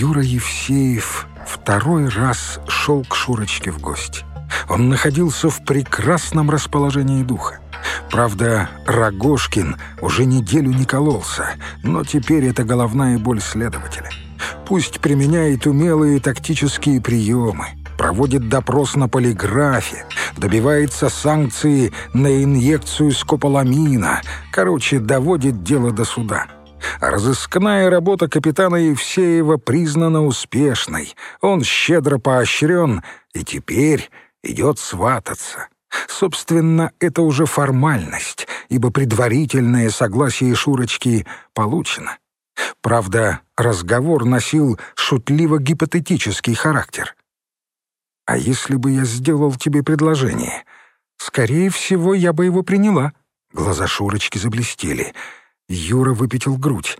Юра Евсеев второй раз шел к Шурочке в гости. Он находился в прекрасном расположении духа. Правда, Рогошкин уже неделю не кололся, но теперь это головная боль следователя. Пусть применяет умелые тактические приемы, проводит допрос на полиграфе, добивается санкции на инъекцию скополамина, короче, доводит дело до суда. Разыскная работа капитана Евсеева признана успешной, он щедро поощрен и теперь идет свататься. Собственно, это уже формальность, ибо предварительное согласие Шурочки получено. Правда, разговор носил шутливо-гипотетический характер. «А если бы я сделал тебе предложение? Скорее всего, я бы его приняла». Глаза Шурочки заблестели. Юра выпятил грудь.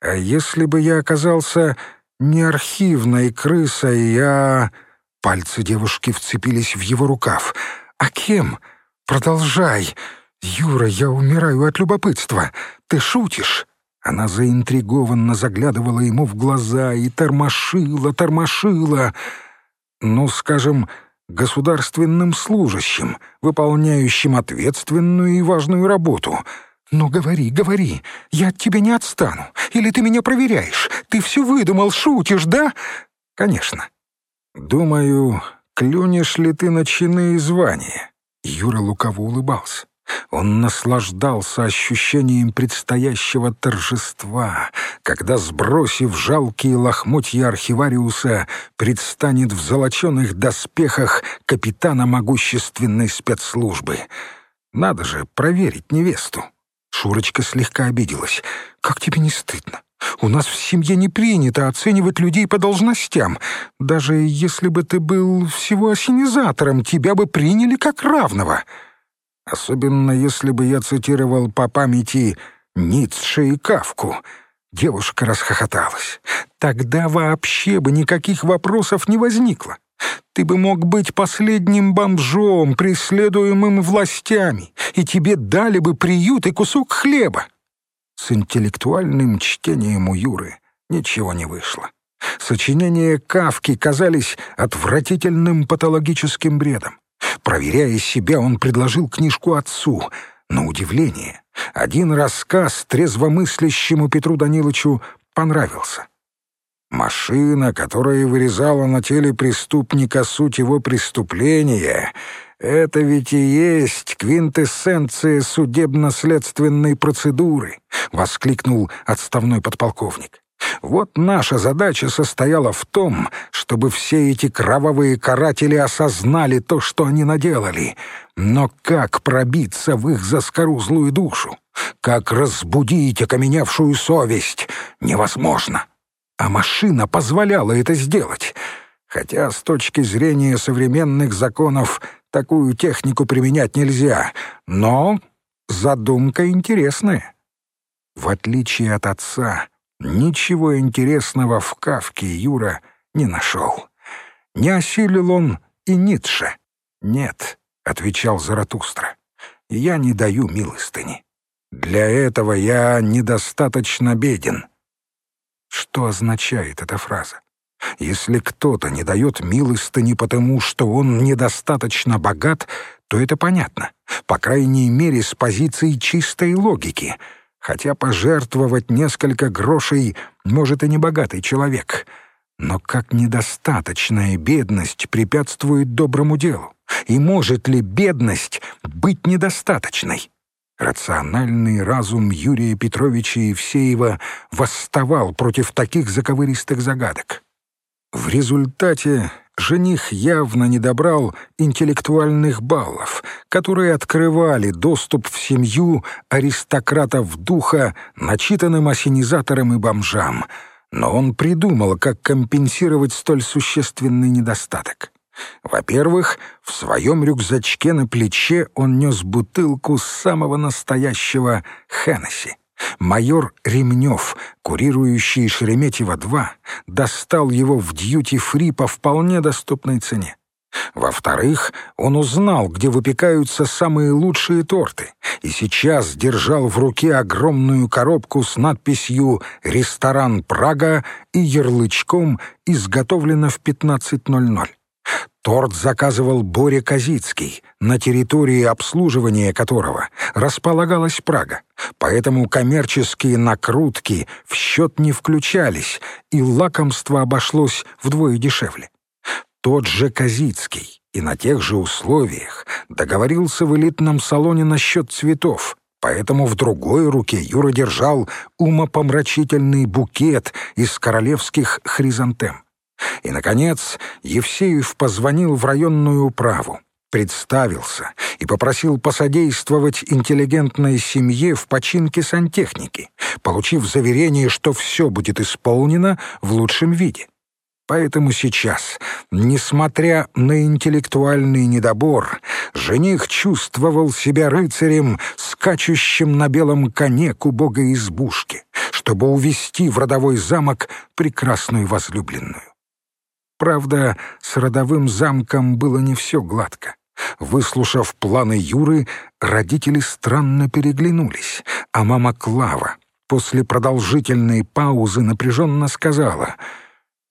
«А если бы я оказался не архивной крысой, а...» Пальцы девушки вцепились в его рукав. «А кем? Продолжай! Юра, я умираю от любопытства. Ты шутишь?» Она заинтригованно заглядывала ему в глаза и тормошила, тормошила. Ну, скажем, государственным служащим, выполняющим ответственную и важную работу. «Ну, говори, говори, я от тебя не отстану. Или ты меня проверяешь? Ты все выдумал, шутишь, да?» «Конечно. Думаю, клюнешь ли ты на чины и звания?» Юра лукаво улыбался. Он наслаждался ощущением предстоящего торжества, когда, сбросив жалкие лохмотья архивариуса, предстанет в золоченых доспехах капитана могущественной спецслужбы. Надо же проверить невесту. Шурочка слегка обиделась. «Как тебе не стыдно? У нас в семье не принято оценивать людей по должностям. Даже если бы ты был всего осенизатором, тебя бы приняли как равного». Особенно если бы я цитировал по памяти Ницше и Кавку. Девушка расхохоталась. Тогда вообще бы никаких вопросов не возникло. Ты бы мог быть последним бомжом, преследуемым властями, и тебе дали бы приют и кусок хлеба. С интеллектуальным чтением у Юры ничего не вышло. Сочинения Кавки казались отвратительным патологическим бредом. Проверяя себя, он предложил книжку отцу. На удивление, один рассказ трезвомыслящему Петру Даниловичу понравился. Машина, которая вырезала на теле преступника суть его преступления, это ведь и есть квинтэссенция судебно-следственной процедуры, воскликнул отставной подполковник. Вот наша задача состояла в том, чтобы все эти кровавые каратели осознали то, что они наделали. Но как пробиться в их заскорузлую душу? Как разбудить окаменевшую совесть? Невозможно. А машина позволяла это сделать. Хотя с точки зрения современных законов такую технику применять нельзя. Но задумка интересная. В отличие от отца, Ничего интересного в Кавке Юра не нашел. Не осилил он и Ницше. «Нет», — отвечал Заратустра, — «я не даю милостыни. Для этого я недостаточно беден». Что означает эта фраза? Если кто-то не дает милостыни потому, что он недостаточно богат, то это понятно, по крайней мере, с позиции чистой логики — хотя пожертвовать несколько грошей может и небогатый человек. Но как недостаточная бедность препятствует доброму делу? И может ли бедность быть недостаточной? Рациональный разум Юрия Петровича Евсеева восставал против таких заковыристых загадок. В результате жених явно не добрал интеллектуальных баллов, которые открывали доступ в семью аристократов духа начитанным осенизаторам и бомжам. Но он придумал, как компенсировать столь существенный недостаток. Во-первых, в своем рюкзачке на плече он нес бутылку самого настоящего Хеннесси. Майор Ремнев, курирующий Шереметьево-2, достал его в дьюти-фри по вполне доступной цене. Во-вторых, он узнал, где выпекаются самые лучшие торты, и сейчас держал в руке огромную коробку с надписью «Ресторан Прага» и ярлычком «Изготовлено в 15.00». Торт заказывал Боря Козицкий, на территории обслуживания которого располагалась Прага, поэтому коммерческие накрутки в счет не включались, и лакомство обошлось вдвое дешевле. Тот же Козицкий и на тех же условиях договорился в элитном салоне насчет цветов, поэтому в другой руке Юра держал умопомрачительный букет из королевских хризантем. И, наконец, Евсеев позвонил в районную управу, представился и попросил посодействовать интеллигентной семье в починке сантехники, получив заверение, что все будет исполнено в лучшем виде. Поэтому сейчас, несмотря на интеллектуальный недобор, жених чувствовал себя рыцарем, скачущим на белом коне к убогой избушке, чтобы увести в родовой замок прекрасную возлюбленную. Правда, с родовым замком было не все гладко. Выслушав планы Юры, родители странно переглянулись, а мама Клава после продолжительной паузы напряженно сказала —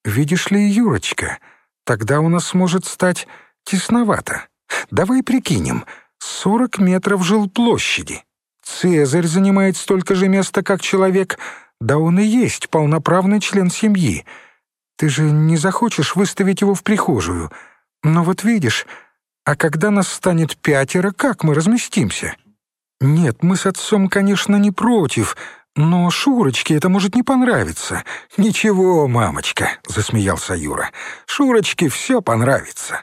«Видишь ли, Юрочка, тогда у нас может стать тесновато. Давай прикинем, сорок метров жилплощади. Цезарь занимает столько же места, как человек, да он и есть полноправный член семьи. Ты же не захочешь выставить его в прихожую. Но вот видишь, а когда нас станет пятеро, как мы разместимся?» «Нет, мы с отцом, конечно, не против», «Но Шурочке это может не понравиться». «Ничего, мамочка», — засмеялся Юра, — «Шурочке все понравится».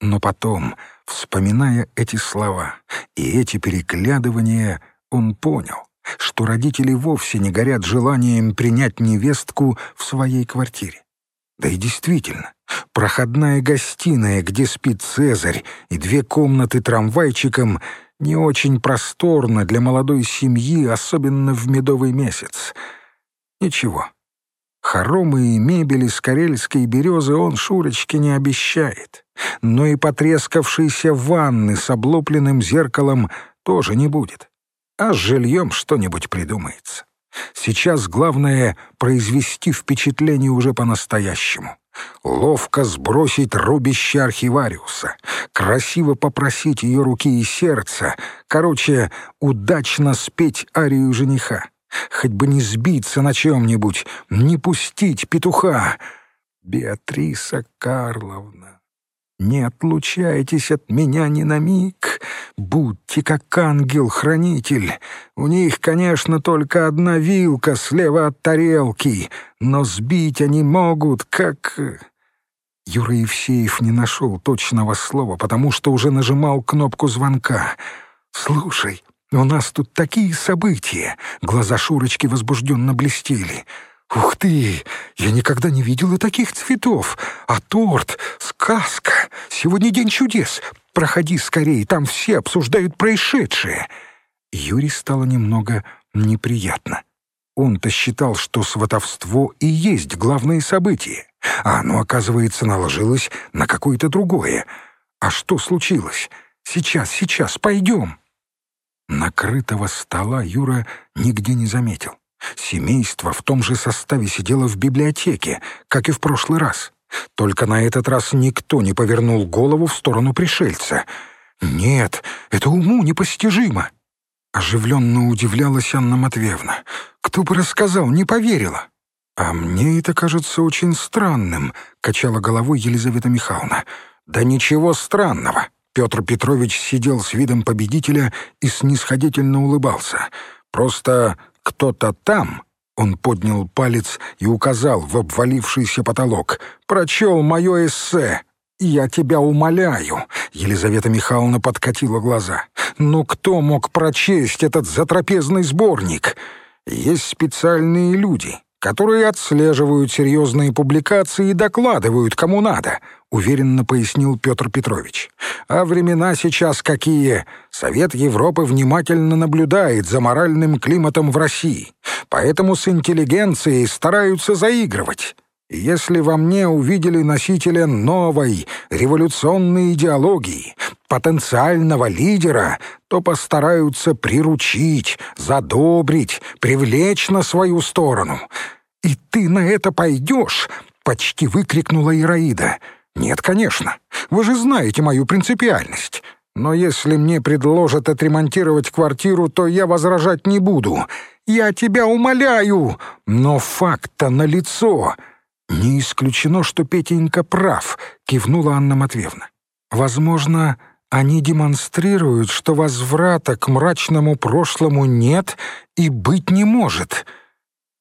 Но потом, вспоминая эти слова и эти переглядывания, он понял, что родители вовсе не горят желанием принять невестку в своей квартире. Да и действительно, проходная гостиная, где спит Цезарь, и две комнаты трамвайчиком — не очень просторно для молодой семьи, особенно в медовый месяц. Ничего. Хоромы и мебели с карельской березы он Шурочке не обещает. Но и потрескавшейся ванны с облупленным зеркалом тоже не будет. А с жильем что-нибудь придумается. Сейчас главное — произвести впечатление уже по-настоящему ловко сбросить рубище архивариуса, красиво попросить ее руки и сердца, короче, удачно спеть арию жениха. Хоть бы не сбиться на чем-нибудь, не пустить петуха. Беатриса Карловна, не отлучайтесь от меня ни на миг, будьте как ангел-хранитель. У них, конечно, только одна вилка слева от тарелки, но сбить они могут, как...» Юра Евсеев не нашел точного слова, потому что уже нажимал кнопку звонка. «Слушай, у нас тут такие события!» Глаза Шурочки возбужденно блестели. «Ух ты! Я никогда не видела таких цветов! А торт — сказка! Сегодня день чудес! Проходи скорее, там все обсуждают происшедшее!» Юре стало немного неприятно. Он-то считал, что сватовство и есть главное событие, а оно, оказывается, наложилось на какое-то другое. А что случилось? Сейчас, сейчас, пойдем!» Накрытого стола Юра нигде не заметил. Семейство в том же составе сидело в библиотеке, как и в прошлый раз. Только на этот раз никто не повернул голову в сторону пришельца. «Нет, это уму непостижимо!» Оживленно удивлялась Анна Матвеевна. «Кто бы рассказал, не поверила!» «А мне это кажется очень странным», — качала головой Елизавета Михайловна. «Да ничего странного!» Петр Петрович сидел с видом победителя и снисходительно улыбался. «Просто кто-то там, он поднял палец и указал в обвалившийся потолок, прочел мое эссе. «Я тебя умоляю», — Елизавета Михайловна подкатила глаза. «Ну кто мог прочесть этот затрапезный сборник? Есть специальные люди, которые отслеживают серьезные публикации и докладывают, кому надо. — уверенно пояснил Петр Петрович. «А времена сейчас какие? Совет Европы внимательно наблюдает за моральным климатом в России, поэтому с интеллигенцией стараются заигрывать. Если во мне увидели носителя новой, революционной идеологии, потенциального лидера, то постараются приручить, задобрить, привлечь на свою сторону. «И ты на это пойдешь?» — почти выкрикнула Ираида. «Нет, конечно. Вы же знаете мою принципиальность. Но если мне предложат отремонтировать квартиру, то я возражать не буду. Я тебя умоляю! Но факт-то налицо!» «Не исключено, что Петенька прав», — кивнула Анна Матвеевна. «Возможно, они демонстрируют, что возврата к мрачному прошлому нет и быть не может».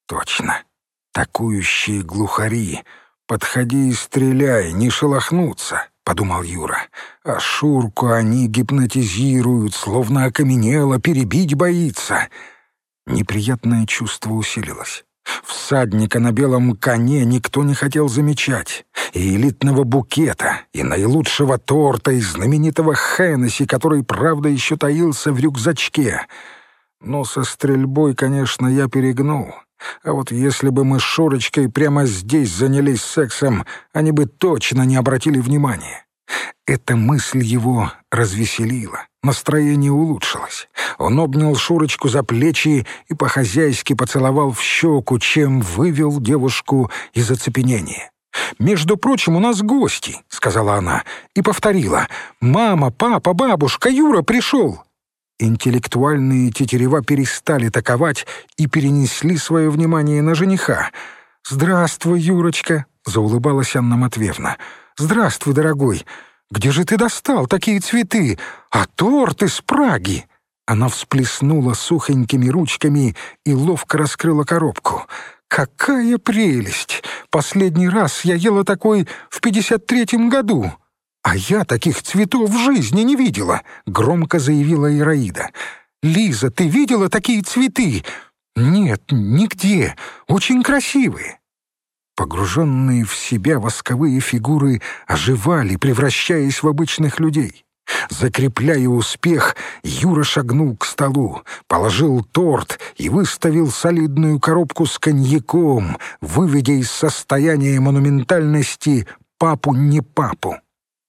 «Точно. Такующие глухари. Подходи и стреляй, не шелохнуться», — подумал Юра. «А Шурку они гипнотизируют, словно окаменело, перебить боится». Неприятное чувство усилилось. Всадника на белом коне никто не хотел замечать. И элитного букета, и наилучшего торта, и знаменитого Хеннесси, который, правда, еще таился в рюкзачке. Но со стрельбой, конечно, я перегнул. А вот если бы мы с Шурочкой прямо здесь занялись сексом, они бы точно не обратили внимания. Эта мысль его развеселила, настроение улучшилось. Он обнял Шурочку за плечи и по-хозяйски поцеловал в щеку, чем вывел девушку из оцепенения. «Между прочим, у нас гости», — сказала она, и повторила. «Мама, папа, бабушка, Юра пришел». Интеллектуальные тетерева перестали таковать и перенесли свое внимание на жениха. «Здравствуй, Юрочка», — заулыбалась Анна Матвеевна. «Здравствуй, дорогой. Где же ты достал такие цветы? А торт из Праги!» Она всплеснула сухонькими ручками и ловко раскрыла коробку. «Какая прелесть! Последний раз я ела такой в пятьдесят третьем году!» «А я таких цветов в жизни не видела!» — громко заявила Ираида. «Лиза, ты видела такие цветы?» «Нет, нигде. Очень красивые». Погруженные в себя восковые фигуры оживали, превращаясь в обычных людей. Закрепляя успех, Юра шагнул к столу, положил торт и выставил солидную коробку с коньяком, выведя из состояния монументальности папу не папу.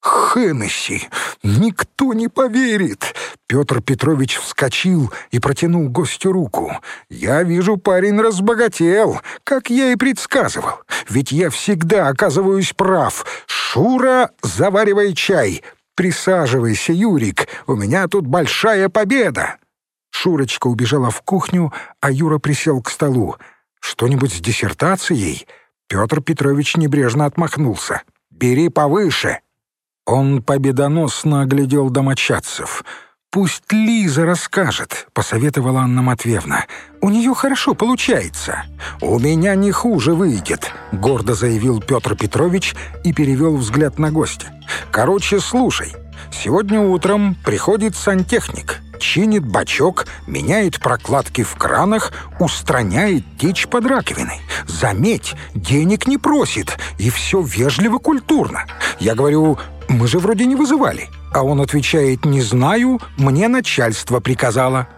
Хеннесси! Никто не поверит!» Петр Петрович вскочил и протянул гостю руку. «Я вижу, парень разбогател, как я и предсказывал. Ведь я всегда оказываюсь прав. Шура, заваривай чай. Присаживайся, Юрик, у меня тут большая победа!» Шурочка убежала в кухню, а Юра присел к столу. «Что-нибудь с диссертацией?» Петр Петрович небрежно отмахнулся. «Бери повыше!» Он победоносно оглядел домочадцев. «Пусть Лиза расскажет», — посоветовала Анна Матвеевна. «У нее хорошо получается». «У меня не хуже выйдет», — гордо заявил Петр Петрович и перевел взгляд на гостя. «Короче, слушай. Сегодня утром приходит сантехник, чинит бачок, меняет прокладки в кранах, устраняет течь под раковиной. Заметь, денег не просит, и все вежливо-культурно. Я говорю, мы же вроде не вызывали. А он отвечает «Не знаю, мне начальство приказало».